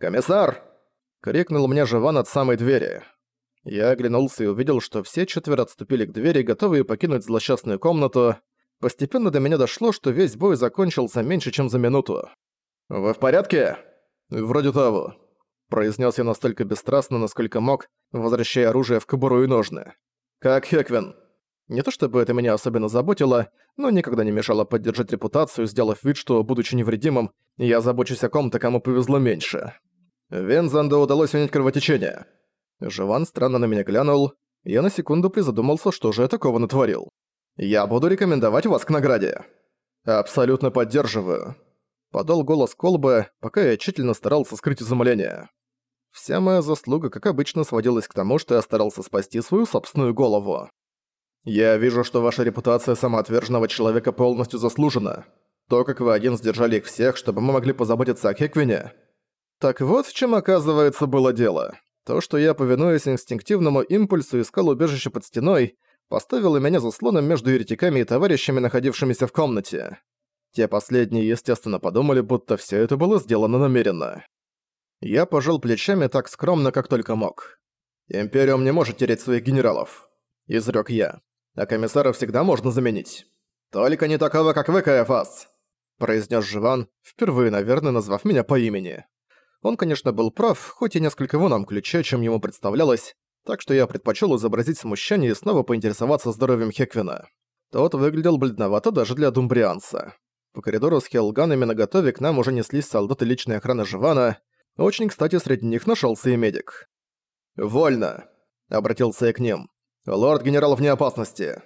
«Комиссар!» — крикнул мне Живан от самой двери. Я оглянулся и увидел, что все четверо отступили к двери, готовые покинуть злосчастную комнату. Постепенно до меня дошло, что весь бой закончился меньше, чем за минуту. «Вы в порядке?» «Вроде того», — произнес я настолько бесстрастно, насколько мог, возвращая оружие в кобуру и ножны. «Как Хеквин?» Не то чтобы это меня особенно заботило, но никогда не мешало поддержать репутацию, сделав вид, что, будучи невредимым, я забочусь о ком-то, кому повезло меньше. Вензанду удалось унять кровотечение. Живан странно на меня глянул. Я на секунду призадумался, что же я такого натворил. «Я буду рекомендовать вас к награде». «Абсолютно поддерживаю», — подал голос Колбы, пока я тщательно старался скрыть изумление. Вся моя заслуга, как обычно, сводилась к тому, что я старался спасти свою собственную голову. Я вижу, что ваша репутация самоотверженного человека полностью заслужена. То, как вы один сдержали их всех, чтобы мы могли позаботиться о Кеквине. Так вот в чем, оказывается, было дело. То, что я, повинуясь инстинктивному импульсу, искал убежище под стеной, поставило меня заслоном между еретиками и товарищами, находившимися в комнате. Те последние, естественно, подумали, будто все это было сделано намеренно. Я пожал плечами так скромно, как только мог. «Империум не может терять своих генералов», — изрёк я а комиссара всегда можно заменить. Только не такого, как вы, Каэфас!» произнес Живан, впервые, наверное, назвав меня по имени. Он, конечно, был прав, хоть и несколько в ином ключе, чем ему представлялось, так что я предпочел изобразить смущение и снова поинтересоваться здоровьем Хеквина. Тот выглядел бледновато даже для думбрианца. По коридору с хелганами наготове к нам уже неслись солдаты личной охраны Живана. Очень кстати, среди них нашелся и медик. «Вольно!» — обратился я к ним. «Лорд-генерал вне опасности!»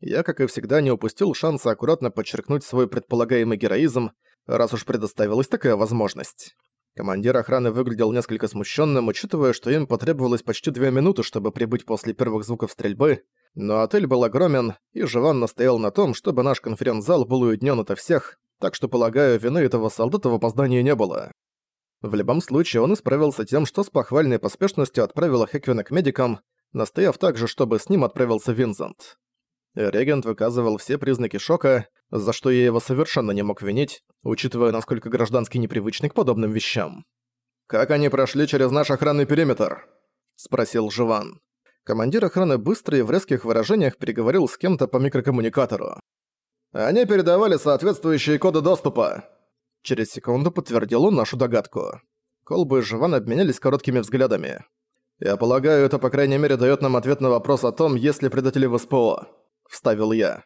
Я, как и всегда, не упустил шанса аккуратно подчеркнуть свой предполагаемый героизм, раз уж предоставилась такая возможность. Командир охраны выглядел несколько смущенным, учитывая, что им потребовалось почти две минуты, чтобы прибыть после первых звуков стрельбы, но отель был огромен, и Живан настоял на том, чтобы наш конференц-зал был уединен ото всех, так что, полагаю, вины этого солдата в опоздании не было. В любом случае, он исправился тем, что с похвальной поспешностью отправил Хеквина к медикам, настояв также, чтобы с ним отправился Винзент. Регент выказывал все признаки шока, за что я его совершенно не мог винить, учитывая, насколько гражданский непривычный к подобным вещам. «Как они прошли через наш охранный периметр?» – спросил Живан. Командир охраны быстро и в резких выражениях переговорил с кем-то по микрокоммуникатору. «Они передавали соответствующие коды доступа!» Через секунду подтвердил он нашу догадку. Колбы и Живан обменялись короткими взглядами. «Я полагаю, это по крайней мере дает нам ответ на вопрос о том, есть ли предатели в СПО», — вставил я.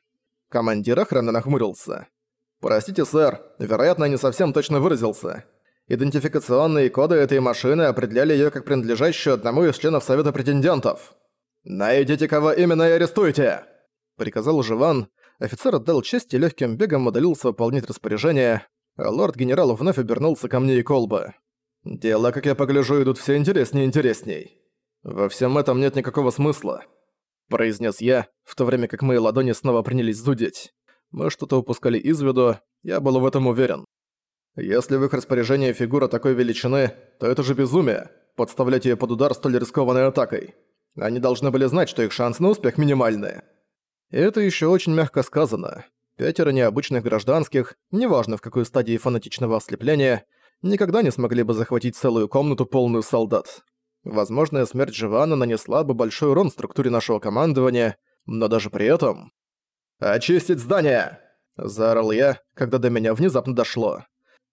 Командир охраны нахмурился. «Простите, сэр, вероятно, не совсем точно выразился. Идентификационные коды этой машины определяли её как принадлежащую одному из членов Совета претендентов. «Найдите, кого именно и арестуйте!» — приказал Живан. Офицер отдал честь и лёгким бегом удалился выполнить распоряжение, лорд-генерал вновь обернулся ко мне и колба. «Дела, как я погляжу, идут все интереснее и интересней». «Во всем этом нет никакого смысла», — произнес я, в то время как мои ладони снова принялись зудеть. Мы что-то упускали из виду, я был в этом уверен. Если в их распоряжении фигура такой величины, то это же безумие, подставлять ее под удар столь рискованной атакой. Они должны были знать, что их шанс на успех минимальный. И это еще очень мягко сказано. Пятеро необычных гражданских, неважно в какой стадии фанатичного ослепления, никогда не смогли бы захватить целую комнату полную солдат. Возможная смерть Живана нанесла бы большой урон структуре нашего командования, но даже при этом... «Очистить здание!» – заорал я, когда до меня внезапно дошло.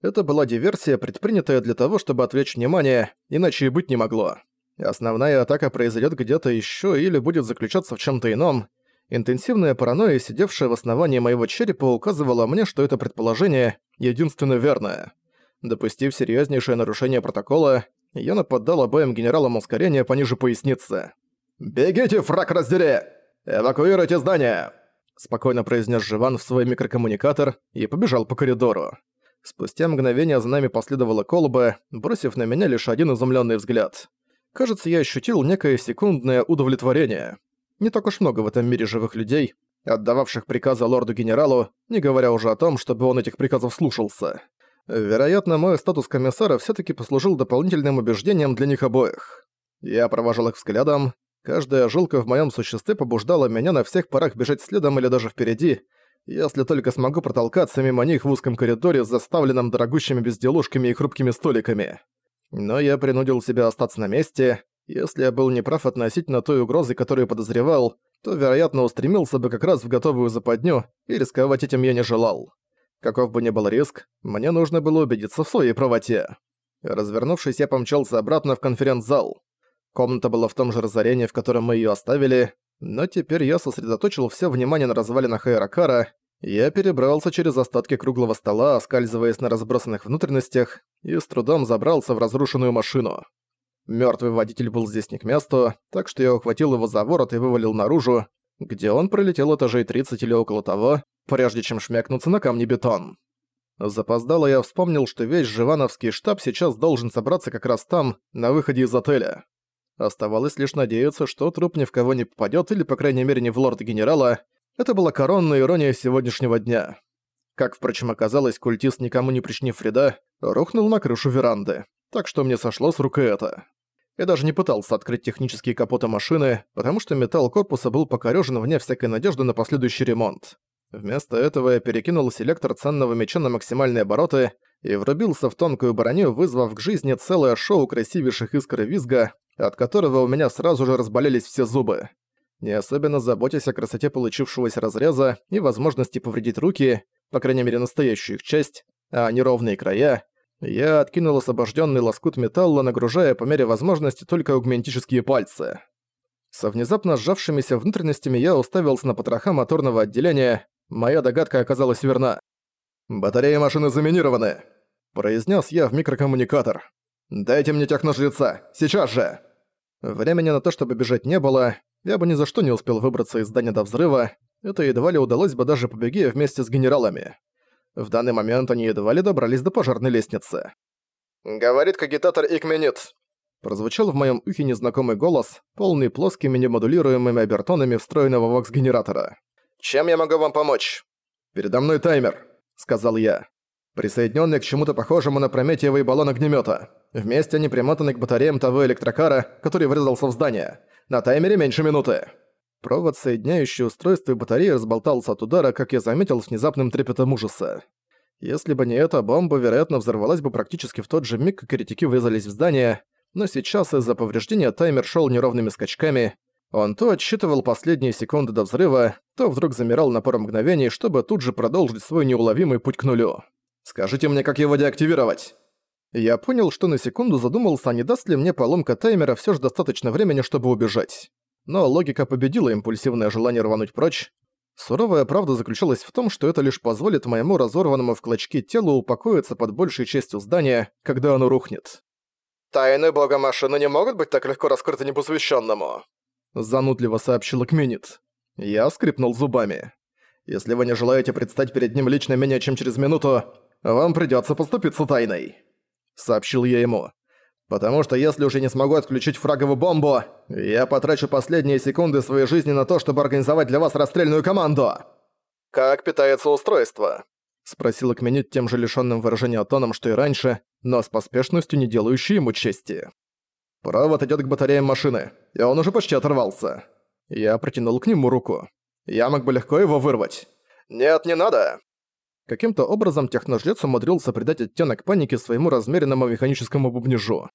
Это была диверсия, предпринятая для того, чтобы отвлечь внимание, иначе и быть не могло. Основная атака произойдет где-то еще или будет заключаться в чем то ином. Интенсивная паранойя, сидевшая в основании моего черепа, указывала мне, что это предположение единственно верное. Допустив серьезнейшее нарушение протокола, я нападал обоим генералам ускорения пониже поясницы. «Бегите, фраг раздери! Эвакуируйте здание!» Спокойно произнес Живан в свой микрокоммуникатор и побежал по коридору. Спустя мгновение за нами последовала колба, бросив на меня лишь один изумленный взгляд. Кажется, я ощутил некое секундное удовлетворение. Не так уж много в этом мире живых людей, отдававших приказы лорду-генералу, не говоря уже о том, чтобы он этих приказов слушался. Вероятно, мой статус комиссара все таки послужил дополнительным убеждением для них обоих. Я провожал их взглядом. Каждая жилка в моем существе побуждала меня на всех парах бежать следом или даже впереди, если только смогу протолкаться мимо них в узком коридоре, заставленном дорогущими безделушками и хрупкими столиками. Но я принудил себя остаться на месте. Если я был неправ относительно той угрозы, которую подозревал, то, вероятно, устремился бы как раз в готовую западню, и рисковать этим я не желал. Каков бы ни был риск, мне нужно было убедиться в своей правоте. Развернувшись, я помчался обратно в конференц-зал. Комната была в том же разорении, в котором мы её оставили, но теперь я сосредоточил всё внимание на развалинах Аэрокара, я перебрался через остатки круглого стола, оскальзываясь на разбросанных внутренностях, и с трудом забрался в разрушенную машину. Мёртвый водитель был здесь не к месту, так что я ухватил его за ворот и вывалил наружу, где он пролетел этажей 30 или около того, прежде чем шмякнуться на камни бетон. Запоздало я вспомнил, что весь Живановский штаб сейчас должен собраться как раз там, на выходе из отеля. Оставалось лишь надеяться, что труп ни в кого не попадёт или, по крайней мере, не в лорд-генерала. Это была коронная ирония сегодняшнего дня. Как, впрочем, оказалось, культист, никому не причинив вреда, рухнул на крышу веранды. Так что мне сошло с рук это. Я даже не пытался открыть технические капоты машины, потому что металл корпуса был покорёжен вне всякой надежды на последующий ремонт. Вместо этого я перекинул селектор ценного меча на максимальные обороты и врубился в тонкую броню, вызвав к жизни целое шоу красивейших искр и визга, от которого у меня сразу же разболелись все зубы. Не особенно заботясь о красоте получившегося разреза и возможности повредить руки, по крайней мере настоящую их часть, а не ровные края, я откинул освобожденный лоскут металла, нагружая по мере возможности только аугментические пальцы. Со внезапно сжавшимися внутренностями я уставился на потроха моторного отделения, Моя догадка оказалась верна. «Батареи машины заминированы», — произнес я в микрокоммуникатор. «Дайте мне техножреца! Сейчас же!» Времени на то, чтобы бежать не было, я бы ни за что не успел выбраться из здания до взрыва, это едва ли удалось бы даже побеги вместе с генералами. В данный момент они едва ли добрались до пожарной лестницы. «Говорит кагитатор Икменит», — прозвучал в моем ухе незнакомый голос, полный плоскими немодулируемыми обертонами встроенного вокс-генератора. «Чем я могу вам помочь?» «Передо мной таймер», — сказал я. Присоединённый к чему-то похожему на прометиевый баллон огнемёта. Вместе они примотаны к батареям того электрокара, который врезался в здание. На таймере меньше минуты. Провод, соединяющий устройство и батареи, разболтался от удара, как я заметил, с внезапным трепетом ужаса. Если бы не эта бомба, вероятно, взорвалась бы практически в тот же миг, как еретики врезались в здание, но сейчас из-за повреждения таймер шёл неровными скачками, он то отсчитывал последние секунды до взрыва, то вдруг замирал на пару мгновений, чтобы тут же продолжить свой неуловимый путь к нулю. «Скажите мне, как его деактивировать?» Я понял, что на секунду задумался, а не даст ли мне поломка таймера всё же достаточно времени, чтобы убежать. Но логика победила импульсивное желание рвануть прочь. Суровая правда заключалась в том, что это лишь позволит моему разорванному в клочки телу упокоиться под большей частью здания, когда оно рухнет. «Тайны бога машины не могут быть так легко раскрыты непосвященному занудливо сообщила Кменит. Я скрипнул зубами. «Если вы не желаете предстать перед ним лично менее чем через минуту, вам придётся поступиться тайной», — сообщил я ему. «Потому что если уже не смогу отключить фраговую бомбу, я потрачу последние секунды своей жизни на то, чтобы организовать для вас расстрельную команду». «Как питается устройство?» — спросил Кменит тем же лишённым выражения тоном, что и раньше, но с поспешностью, не делающей ему чести. Провод идёт к батареям машины, и он уже почти оторвался. Я протянул к нему руку. Я мог бы легко его вырвать. «Нет, не надо!» Каким-то образом техножрец умудрился придать оттенок паники своему размеренному механическому бубнижу.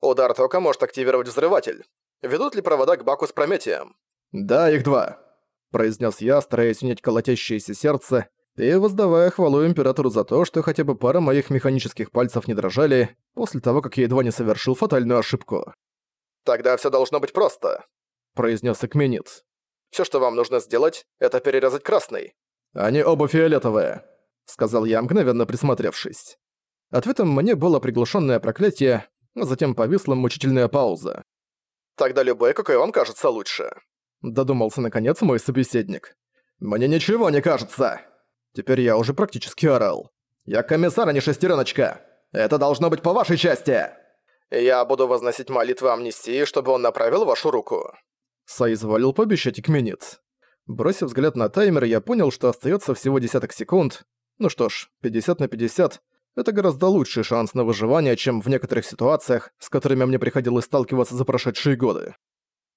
«Удар тока может активировать взрыватель. Ведут ли провода к баку с Прометием?» «Да, их два», — произнес я, стараясь унять колотящееся сердце и воздавая хвалу Императору за то, что хотя бы пара моих механических пальцев не дрожали после того, как я едва не совершил фатальную ошибку. «Тогда все должно быть просто», — произнес Экменит. Все, что вам нужно сделать, это перерезать красный». «Они оба фиолетовые», — сказал я, мгновенно присмотревшись. Ответом мне было приглушенное проклятие, а затем повисла мучительная пауза. «Тогда любой, какой вам кажется лучше», — додумался наконец мой собеседник. «Мне ничего не кажется!» Теперь я уже практически орал. «Я комиссар, а не шестереночка! Это должно быть по вашей части!» «Я буду возносить молитвы амнистии, чтобы он направил вашу руку», — соизволил пообещать Икменит. Бросив взгляд на таймер, я понял, что остается всего десяток секунд. Ну что ж, 50 на 50 — это гораздо лучший шанс на выживание, чем в некоторых ситуациях, с которыми мне приходилось сталкиваться за прошедшие годы.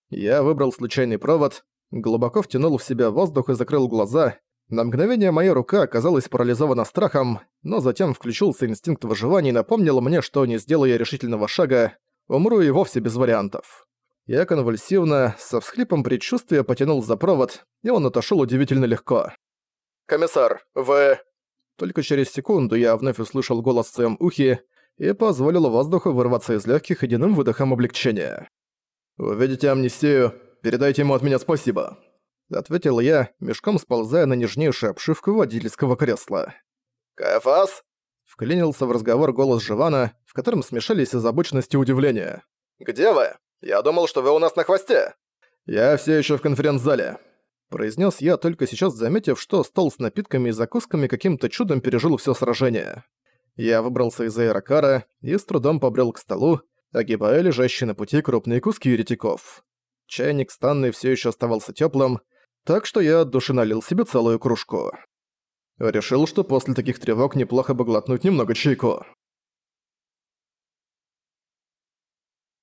Я выбрал случайный провод, глубоко втянул в себя воздух и закрыл глаза, На мгновение моя рука оказалась парализована страхом, но затем включился инстинкт выживания и напомнил мне, что не сделаю я решительного шага, умру и вовсе без вариантов. Я конвульсивно, со всхлипом предчувствия потянул за провод, и он отошёл удивительно легко. «Комиссар, вы...» Только через секунду я вновь услышал голос в своём ухе и позволил воздуху вырваться из легких единым выдохом облегчения. «Увидите амнистию, передайте ему от меня спасибо», — ответил я, мешком сползая на нежнейшую обшивку водительского кресла. «Кафас?» — вклинился в разговор голос Живана, в котором смешались озабоченность и удивление. «Где вы? Я думал, что вы у нас на хвосте». «Я все еще в конференц-зале», произнес я, только сейчас заметив, что стол с напитками и закусками каким-то чудом пережил все сражение. Я выбрался из аэрокара и с трудом побрел к столу, огибая лежащие на пути крупные куски еретиков. Чайник станный все еще оставался теплым, так что я от души налил себе целую кружку. Решил, что после таких тревог неплохо бы глотнуть немного чайку.